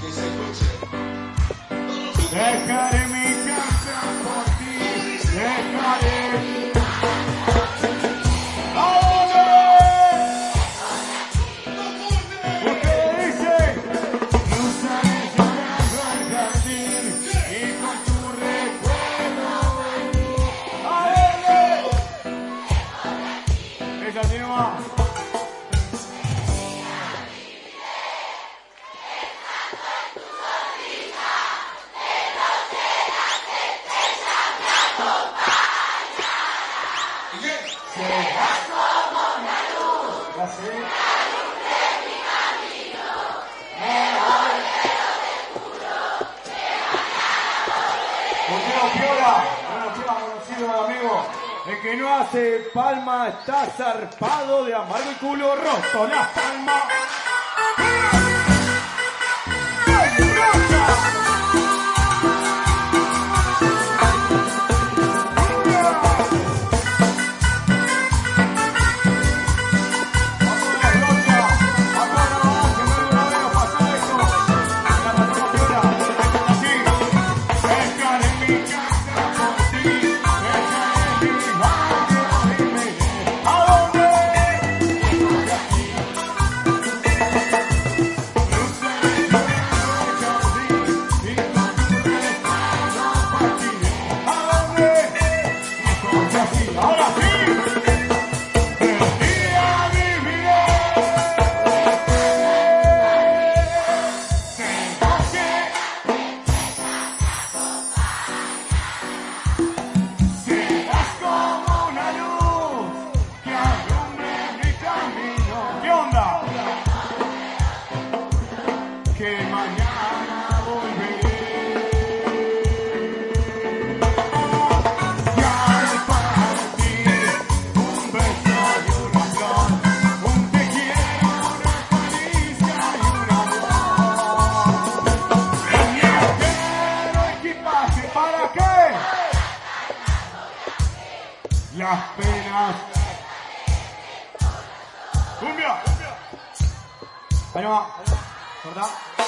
Que se qué? Ya sé. Porque Piola, bueno, tema conocido amigo. El que no hace palma está zarpado de amargo y culo roto. Las palmas. Las penas. Cumbia. Ahí va. ¿Verdad?